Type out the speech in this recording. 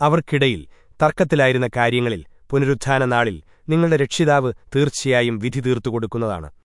അവർക്കിടയിൽ തർക്കത്തിലായിരുന്ന കാര്യങ്ങളിൽ പുനരുത്ഥാന നാളിൽ നിങ്ങളുടെ രക്ഷിതാവ് തീർച്ചയായും വിധി തീർത്തുകൊടുക്കുന്നതാണ്